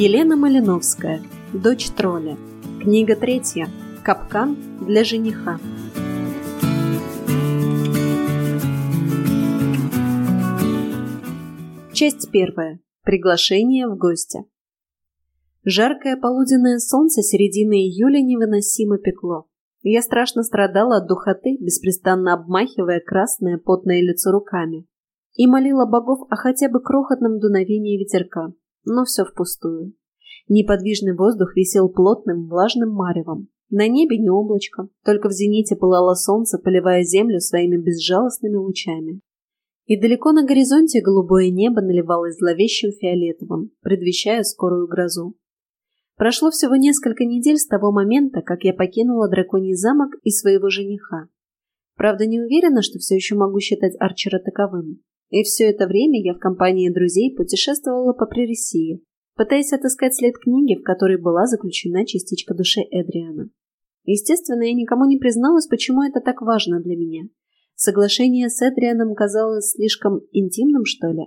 Елена Малиновская. Дочь тролля. Книга третья. Капкан для жениха. Часть первая. Приглашение в гости. Жаркое полуденное солнце середины июля невыносимо пекло. Я страшно страдала от духоты, беспрестанно обмахивая красное потное лицо руками. И молила богов о хотя бы крохотном дуновении ветерка, но все впустую. Неподвижный воздух висел плотным влажным маревом. На небе не облачко, только в зените пылало солнце, поливая землю своими безжалостными лучами. И далеко на горизонте голубое небо наливалось зловещим фиолетовым, предвещая скорую грозу. Прошло всего несколько недель с того момента, как я покинула драконий замок и своего жениха. Правда, не уверена, что все еще могу считать Арчера таковым. И все это время я в компании друзей путешествовала по Прересии, пытаясь отыскать след книги, в которой была заключена частичка души Эдриана. Естественно, я никому не призналась, почему это так важно для меня. Соглашение с Эдрианом казалось слишком интимным, что ли?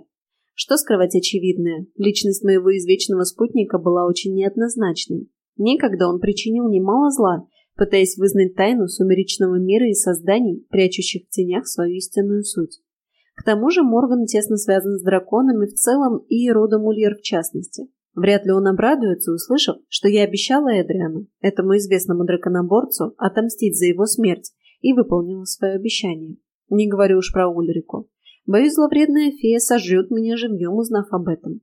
Что скрывать очевидное? Личность моего извечного спутника была очень неоднозначной. Некогда он причинил немало зла, пытаясь вызнать тайну сумеречного мира и созданий, прячущих в тенях свою истинную суть. К тому же Морган тесно связан с драконами в целом и родом Ульер в частности. Вряд ли он обрадуется, услышав, что я обещала Эдриану, этому известному драконоборцу, отомстить за его смерть, и выполнила свое обещание. Не говорю уж про Ульрику. Боюсь, зловредная фея сожжет меня живьем, узнав об этом.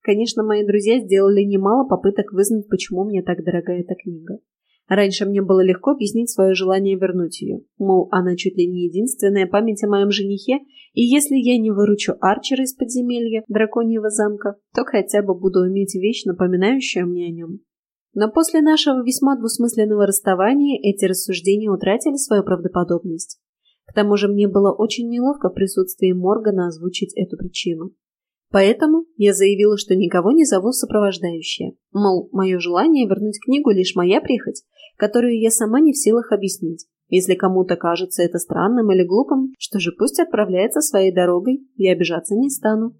Конечно, мои друзья сделали немало попыток вызнать, почему мне так дорога эта книга. Раньше мне было легко объяснить свое желание вернуть ее. Мол, она чуть ли не единственная память о моем женихе, и если я не выручу Арчера из подземелья драконьего замка, то хотя бы буду иметь вещь, напоминающую мне о нем. Но после нашего весьма двусмысленного расставания эти рассуждения утратили свою правдоподобность. К тому же мне было очень неловко в присутствии Моргана озвучить эту причину. Поэтому я заявила, что никого не зову сопровождающие. Мол, мое желание вернуть книгу лишь моя прихоть, которую я сама не в силах объяснить. Если кому-то кажется это странным или глупым, что же пусть отправляется своей дорогой, я обижаться не стану.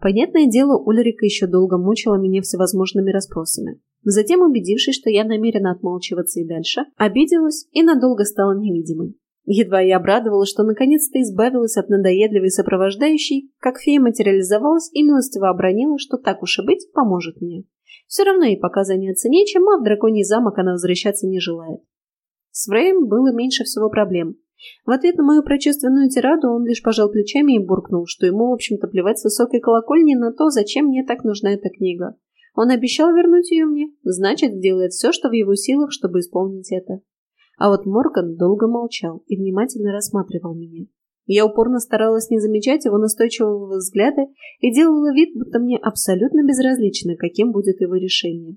Понятное дело, Ульрика еще долго мучила меня всевозможными расспросами. Затем, убедившись, что я намерена отмалчиваться и дальше, обиделась и надолго стала невидимой. Едва я обрадовалась, что наконец-то избавилась от надоедливой сопровождающей, как фея материализовалась и милостиво обронила, что так уж и быть, поможет мне. Все равно ей пока заняться нечем, а в драконий замок она возвращаться не желает. С Фреем было меньше всего проблем. В ответ на мою прочувственную тираду он лишь пожал плечами и буркнул, что ему, в общем-то, плевать с высокой колокольни на то, зачем мне так нужна эта книга. Он обещал вернуть ее мне, значит, сделает все, что в его силах, чтобы исполнить это. А вот Морган долго молчал и внимательно рассматривал меня. Я упорно старалась не замечать его настойчивого взгляда и делала вид, будто мне абсолютно безразлично, каким будет его решение.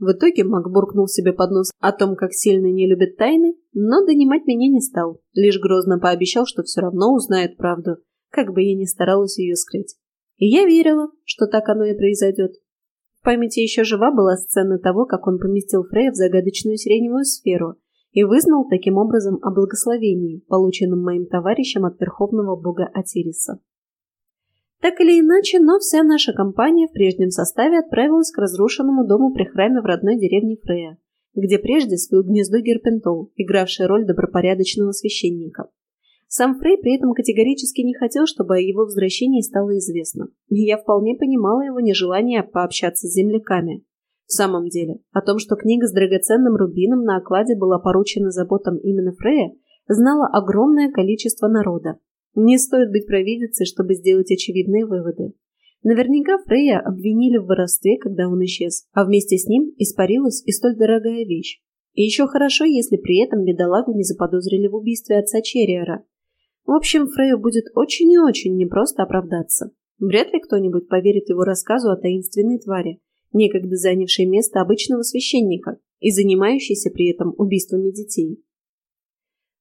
В итоге Мак буркнул себе под нос о том, как сильно не любит тайны, но донимать меня не стал, лишь грозно пообещал, что все равно узнает правду, как бы я ни старалась ее скрыть. И я верила, что так оно и произойдет. В памяти еще жива была сцена того, как он поместил Фрея в загадочную сиреневую сферу, и вызнал таким образом о благословении, полученном моим товарищем от верховного бога Атириса. Так или иначе, но вся наша компания в прежнем составе отправилась к разрушенному дому при храме в родной деревне Фрея, где прежде свил гнездо Герпентол, игравший роль добропорядочного священника. Сам Фрей при этом категорически не хотел, чтобы о его возвращении стало известно, и я вполне понимала его нежелание пообщаться с земляками, в самом деле, о том, что книга с драгоценным рубином на окладе была поручена заботам именно Фрея, знало огромное количество народа. Не стоит быть провидицей, чтобы сделать очевидные выводы. Наверняка Фрея обвинили в воровстве, когда он исчез, а вместе с ним испарилась и столь дорогая вещь. И еще хорошо, если при этом бедолагу не заподозрили в убийстве отца Черриера. В общем, Фрею будет очень и очень непросто оправдаться. Вряд ли кто-нибудь поверит его рассказу о таинственной твари, некогда занявший место обычного священника и занимающийся при этом убийствами детей.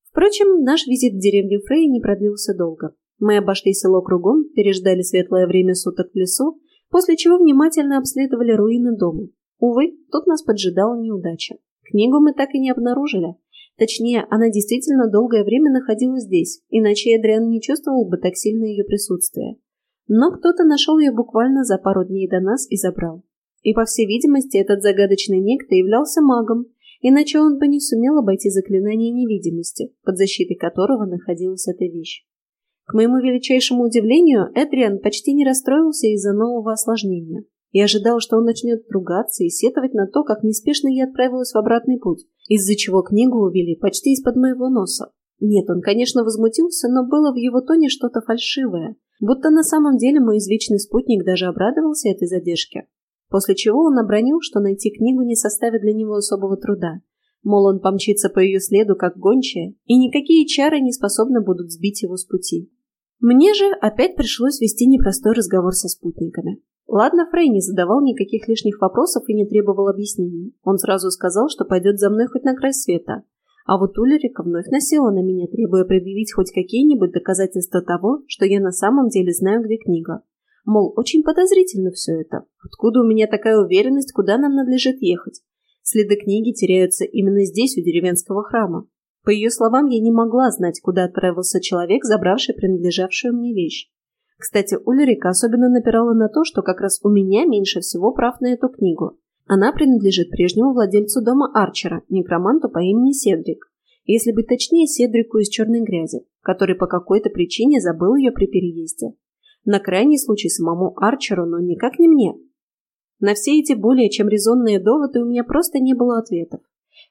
Впрочем, наш визит в деревню Фрей не продлился долго. Мы обошли село кругом, переждали светлое время суток в лесу, после чего внимательно обследовали руины дома. Увы, тут нас поджидала неудача. Книгу мы так и не обнаружили. Точнее, она действительно долгое время находилась здесь, иначе Эдриан не чувствовал бы так сильно ее присутствие. Но кто-то нашел ее буквально за пару дней до нас и забрал. И, по всей видимости, этот загадочный некто являлся магом, иначе он бы не сумел обойти заклинание невидимости, под защитой которого находилась эта вещь. К моему величайшему удивлению, Эдриан почти не расстроился из-за нового осложнения. Я ожидал, что он начнет ругаться и сетовать на то, как неспешно я отправилась в обратный путь, из-за чего книгу увели почти из-под моего носа. Нет, он, конечно, возмутился, но было в его тоне что-то фальшивое, будто на самом деле мой извечный спутник даже обрадовался этой задержке. После чего он обронил, что найти книгу не составит для него особого труда. Мол, он помчится по ее следу, как гончая, и никакие чары не способны будут сбить его с пути. Мне же опять пришлось вести непростой разговор со спутниками. Ладно, Фрей не задавал никаких лишних вопросов и не требовал объяснений. Он сразу сказал, что пойдет за мной хоть на край света. А вот Улерика вновь насела на меня, требуя предъявить хоть какие-нибудь доказательства того, что я на самом деле знаю, где книга. Мол, очень подозрительно все это. Откуда у меня такая уверенность, куда нам надлежит ехать? Следы книги теряются именно здесь, у деревенского храма. По ее словам, я не могла знать, куда отправился человек, забравший принадлежавшую мне вещь. Кстати, Ульрика особенно напирала на то, что как раз у меня меньше всего прав на эту книгу. Она принадлежит прежнему владельцу дома Арчера, некроманту по имени Седрик. Если быть точнее, Седрику из черной грязи, который по какой-то причине забыл ее при переезде. На крайний случай самому Арчеру, но никак не мне. На все эти более чем резонные доводы у меня просто не было ответов.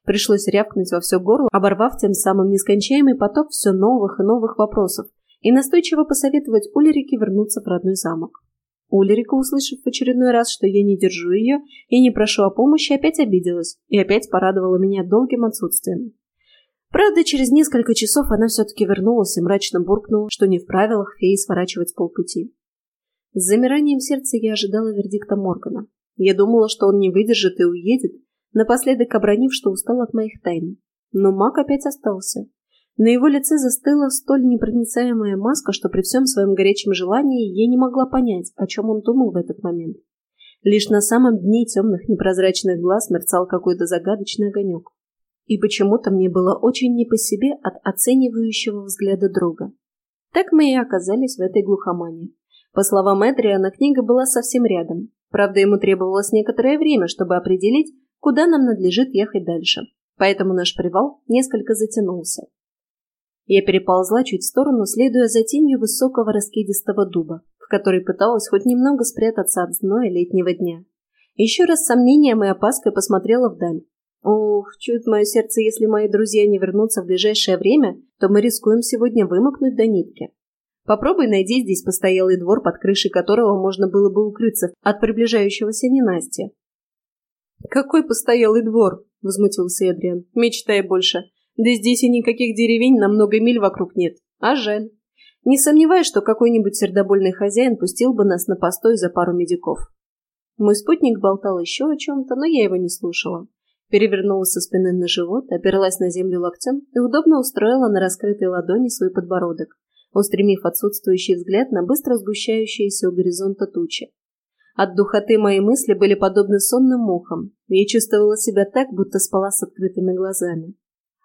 Пришлось рявкнуть во все горло, оборвав тем самым нескончаемый поток все новых и новых вопросов, и настойчиво посоветовать Улерике вернуться в родной замок. Улерика, услышав в очередной раз, что я не держу ее и не прошу о помощи, опять обиделась и опять порадовала меня долгим отсутствием. Правда, через несколько часов она все-таки вернулась и мрачно буркнула, что не в правилах феи сворачивать с полпути. С замиранием сердца я ожидала вердикта Моргана. Я думала, что он не выдержит и уедет, напоследок обронив, что устал от моих тайн. Но маг опять остался. На его лице застыла столь непроницаемая маска, что при всем своем горячем желании я не могла понять, о чем он думал в этот момент. Лишь на самом дне темных непрозрачных глаз мерцал какой-то загадочный огонек и почему-то мне было очень не по себе от оценивающего взгляда друга. Так мы и оказались в этой глухомане. По словам Эдриана, книга была совсем рядом. Правда, ему требовалось некоторое время, чтобы определить, куда нам надлежит ехать дальше. Поэтому наш привал несколько затянулся. Я переползла чуть в сторону, следуя за тенью высокого раскидистого дуба, в который пыталась хоть немного спрятаться от зноя летнего дня. Еще раз с сомнением и опаской посмотрела вдаль, Ох, чует мое сердце, если мои друзья не вернутся в ближайшее время, то мы рискуем сегодня вымокнуть до нитки. Попробуй найди здесь постоялый двор, под крышей которого можно было бы укрыться от приближающегося ненастья. «Какой постоялый двор?» — возмутился Эдриан. «Мечтай больше. Да здесь и никаких деревень на много миль вокруг нет. А жаль. Не сомневаюсь, что какой-нибудь сердобольный хозяин пустил бы нас на постой за пару медиков». Мой спутник болтал еще о чем-то, но я его не слушала перевернулась со спины на живот, оперлась на землю локтем и удобно устроила на раскрытой ладони свой подбородок, устремив отсутствующий взгляд на быстро сгущающиеся у горизонта тучи. От духоты мои мысли были подобны сонным мухам, я чувствовала себя так, будто спала с открытыми глазами.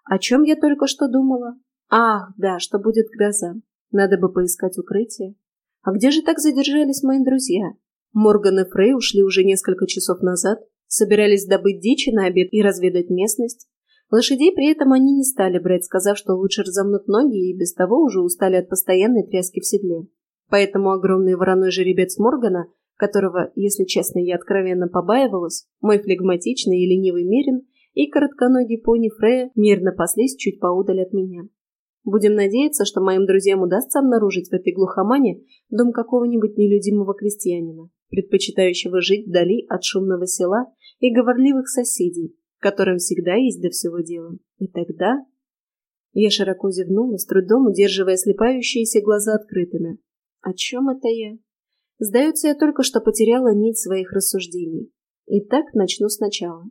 О чем я только что думала? Ах, да, что будет гроза. Надо бы поискать укрытие. А где же так задержались мои друзья? Морган и Фрей ушли уже несколько часов назад, Собирались добыть дичи на обед и разведать местность. Лошадей при этом они не стали брать, сказав, что лучше разомнут ноги и без того уже устали от постоянной тряски в седле. Поэтому огромный вороной жеребец Моргана, которого, если честно, я откровенно побаивалась, мой флегматичный и ленивый Мерин и коротконогий пони Фрея мирно паслись чуть поудаль от меня. Будем надеяться, что моим друзьям удастся обнаружить в этой глухомане дом какого-нибудь нелюдимого крестьянина, предпочитающего жить вдали от шумного села и говорливых соседей, которым всегда есть до всего дела. И тогда... Я широко зевнула, с трудом удерживая слепающиеся глаза открытыми. О чем это я? Сдается, я только что потеряла нить своих рассуждений. Итак, начну сначала.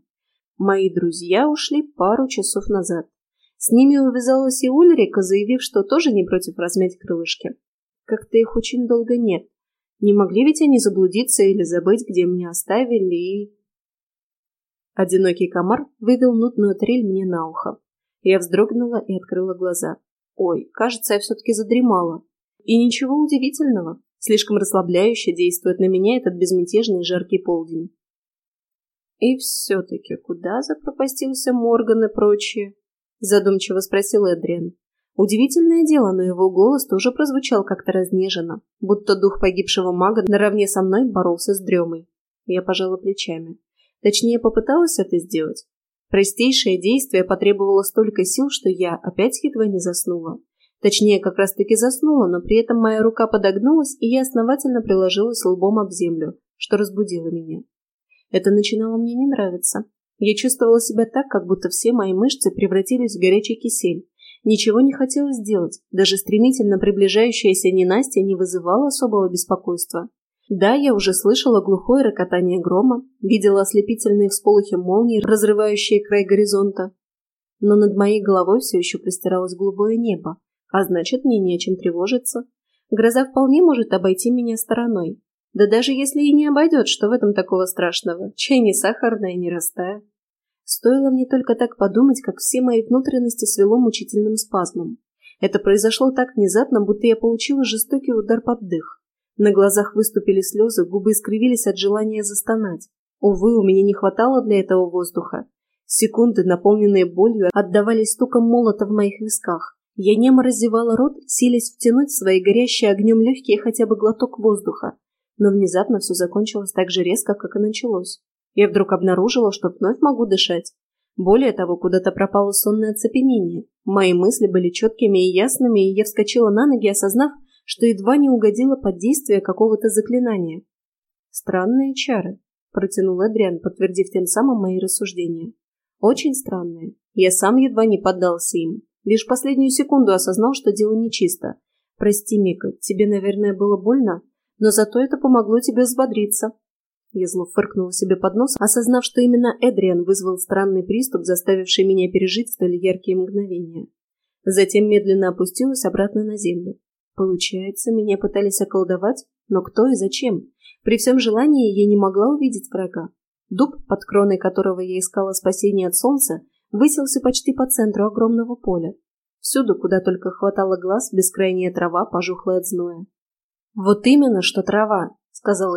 Мои друзья ушли пару часов назад. С ними увязалась и Ульрика, заявив, что тоже не против размять крылышки. Как-то их очень долго нет. Не могли ведь они заблудиться или забыть, где меня оставили, и... Одинокий комар вывел нутную трель мне на ухо. Я вздрогнула и открыла глаза. Ой, кажется, я все-таки задремала. И ничего удивительного. Слишком расслабляюще действует на меня этот безмятежный жаркий полдень. И все-таки куда запропастился Морган и прочие? Задумчиво спросил Эдриан. Удивительное дело, но его голос тоже прозвучал как-то разнеженно, будто дух погибшего мага наравне со мной боролся с дремой. Я пожала плечами. Точнее, попыталась это сделать. Простейшее действие потребовало столько сил, что я опять едва не заснула. Точнее, как раз-таки заснула, но при этом моя рука подогнулась, и я основательно приложилась лбом об землю, что разбудило меня. Это начинало мне не нравиться. Я чувствовала себя так, как будто все мои мышцы превратились в горячий кисель. Ничего не хотелось делать, даже стремительно приближающаяся ненастья не вызывала особого беспокойства. Да, я уже слышала глухое рокотание грома, видела ослепительные всполохи молний, разрывающие край горизонта. Но над моей головой все еще простиралось голубое небо, а значит, мне не о чем тревожиться. Гроза вполне может обойти меня стороной. Да даже если и не обойдет, что в этом такого страшного? Чай не сахарная, не растает. Стоило мне только так подумать, как все мои внутренности свело мучительным спазмом. Это произошло так внезапно, будто я получила жестокий удар под дых. На глазах выступили слезы, губы искривились от желания застонать. Увы, у меня не хватало для этого воздуха. Секунды, наполненные болью, отдавались стуком молота в моих висках. Я немо раздевала рот, силясь втянуть в свои горящие огнем легкие хотя бы глоток воздуха. Но внезапно все закончилось так же резко, как и началось. Я вдруг обнаружила, что вновь могу дышать. Более того, куда-то пропало сонное оцепенение. Мои мысли были четкими и ясными, и я вскочила на ноги, осознав, что едва не угодила под действие какого-то заклинания. «Странные чары», — протянул Эдриан, подтвердив тем самым мои рассуждения. «Очень странные. Я сам едва не поддался им. Лишь последнюю секунду осознал, что дело нечисто. Прости, Мика, тебе, наверное, было больно, но зато это помогло тебе взбодриться». Я зло фыркнула себе под нос, осознав, что именно Эдриан вызвал странный приступ, заставивший меня пережить столь яркие мгновения. Затем медленно опустилась обратно на землю. Получается, меня пытались околдовать? Но кто и зачем? При всем желании я не могла увидеть врага. Дуб, под кроной которого я искала спасения от солнца, высился почти по центру огромного поля. Всюду, куда только хватало глаз, бескрайняя трава, пожухлая от зноя. Вот именно, что трава, сказал.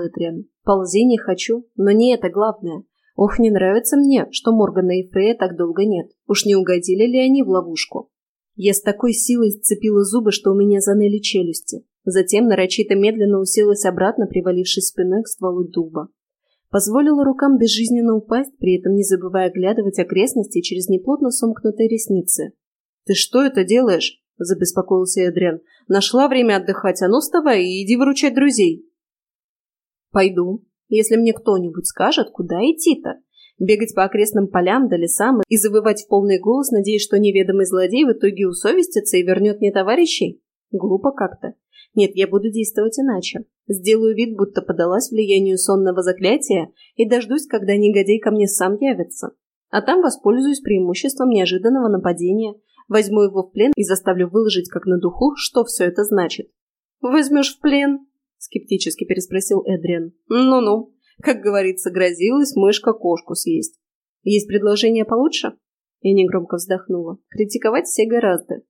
«Ползи не хочу, но не это главное. Ох, не нравится мне, что Моргана и Фрея так долго нет. Уж не угодили ли они в ловушку?» Я с такой силой сцепила зубы, что у меня заныли челюсти. Затем нарочито медленно уселась обратно, привалившись спиной к стволу дуба. Позволила рукам безжизненно упасть, при этом не забывая оглядывать окрестности через неплотно сомкнутые ресницы. «Ты что это делаешь?» – забеспокоился Эдриан. «Нашла время отдыхать, а ну вставай и иди выручать друзей!» Пойду, если мне кто-нибудь скажет, куда идти-то. Бегать по окрестным полям да лесам и завывать в полный голос, надеясь, что неведомый злодей в итоге усовестится и вернет мне товарищей? Глупо как-то. Нет, я буду действовать иначе. Сделаю вид, будто подалась влиянию сонного заклятия и дождусь, когда негодяй ко мне сам явится. А там воспользуюсь преимуществом неожиданного нападения, возьму его в плен и заставлю выложить как на духу, что все это значит. «Возьмешь в плен?» — скептически переспросил Эдриан. «Ну-ну, как говорится, грозилась мышка кошку съесть. Есть предложение получше?» Я негромко вздохнула. «Критиковать все гораздо».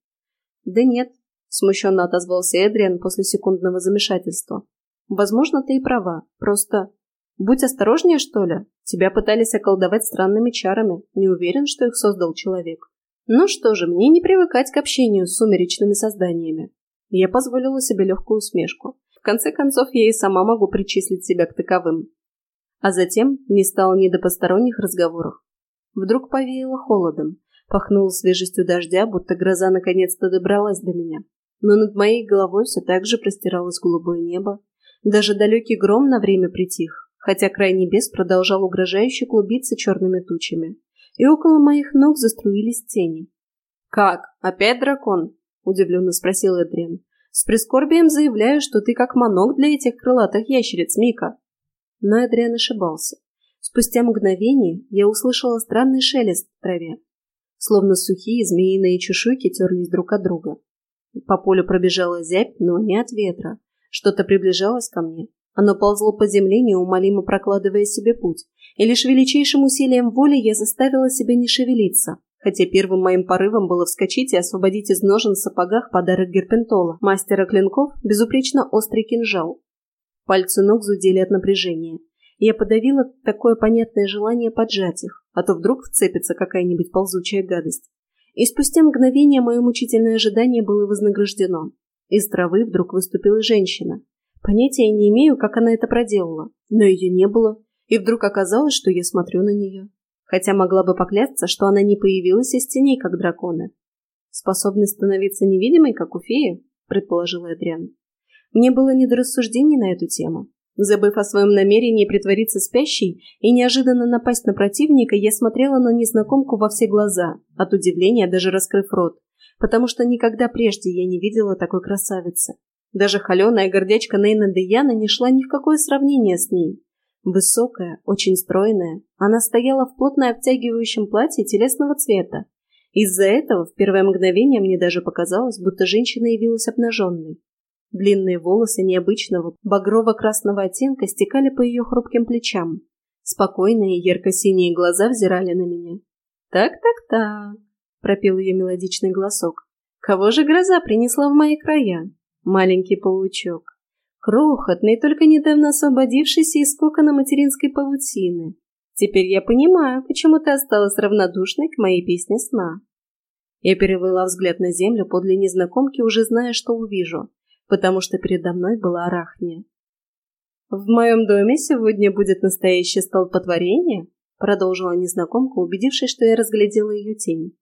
«Да нет», — смущенно отозвался Эдриан после секундного замешательства. «Возможно, ты и права. Просто будь осторожнее, что ли. Тебя пытались околдовать странными чарами. Не уверен, что их создал человек. Ну что же, мне не привыкать к общению с сумеречными созданиями». Я позволила себе легкую усмешку конце концов, я и сама могу причислить себя к таковым. А затем не стало ни до посторонних разговоров. Вдруг повеяло холодом, пахнуло свежестью дождя, будто гроза наконец-то добралась до меня. Но над моей головой все так же простиралось голубое небо. Даже далекий гром на время притих, хотя край небес продолжал угрожающе клубиться черными тучами. И около моих ног заструились тени. «Как? Опять дракон?» – удивленно спросил Эдриан. С прискорбием заявляю, что ты как манок для этих крылатых ящериц, Мика. Но Эдриан ошибался. Спустя мгновение я услышала странный шелест в траве. Словно сухие змеиные чешуйки терлись друг от друга. По полю пробежала зябь, но не от ветра. Что-то приближалось ко мне. Оно ползло по земле, неумолимо прокладывая себе путь. И лишь величайшим усилием воли я заставила себя не шевелиться хотя первым моим порывом было вскочить и освободить из ножен в сапогах подарок Герпентола, мастера клинков, безупречно острый кинжал. Пальцы ног зудели от напряжения. Я подавила такое понятное желание поджать их, а то вдруг вцепится какая-нибудь ползучая гадость. И спустя мгновение мое мучительное ожидание было вознаграждено. Из травы вдруг выступила женщина. Понятия не имею, как она это проделала, но ее не было, и вдруг оказалось, что я смотрю на нее. Хотя могла бы поклясться, что она не появилась из теней, как драконы. Способность становиться невидимой, как у феи, предположила Эдриан. Мне было не до рассуждений на эту тему. Забыв о своем намерении притвориться спящей и неожиданно напасть на противника, я смотрела на незнакомку во все глаза, от удивления даже раскрыв рот, потому что никогда прежде я не видела такой красавицы. Даже холеная гордячка Нейна Деяна не шла ни в какое сравнение с ней. Высокая, очень стройная, она стояла в плотно обтягивающем платье телесного цвета. Из-за этого в первое мгновение мне даже показалось, будто женщина явилась обнаженной. Длинные волосы необычного багрово-красного оттенка стекали по ее хрупким плечам. Спокойные ярко-синие глаза взирали на меня. «Так-так-так», — пропел ее мелодичный голосок. «Кого же гроза принесла в мои края? Маленький паучок. Крохотный, только недавно освободившийся из кокона материнской паутины. Теперь я понимаю, почему ты осталась равнодушной к моей песне сна». Я перевела взгляд на землю подле незнакомки, уже зная, что увижу потому что передо мной была арахния. «В моем доме сегодня будет настоящее столпотворение», продолжила незнакомка, убедившись, что я разглядела ее тень.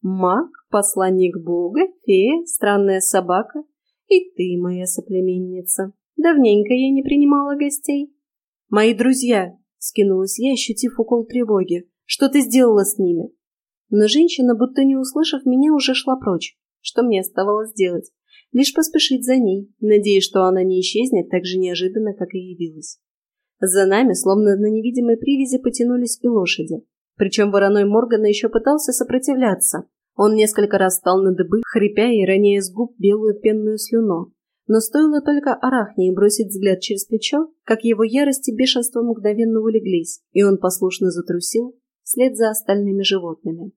«Маг, посланник Бога, фея, странная собака и ты, моя соплеменница. Давненько я не принимала гостей». «Мои друзья!» — скинулась я, ощутив укол тревоги. «Что ты сделала с ними?» Но женщина, будто не услышав меня, уже шла прочь. Что мне оставалось делать? лишь поспешить за ней, надеясь, что она не исчезнет так же неожиданно, как и явилась. За нами, словно на невидимой привязи, потянулись и лошади. Причем вороной Моргана еще пытался сопротивляться. Он несколько раз стал на дыбы, хрипя и роняя с губ белую пенную слюну. Но стоило только Арахне бросить взгляд через плечо, как его ярость и бешенство мгновенно улеглись, и он послушно затрусил вслед за остальными животными.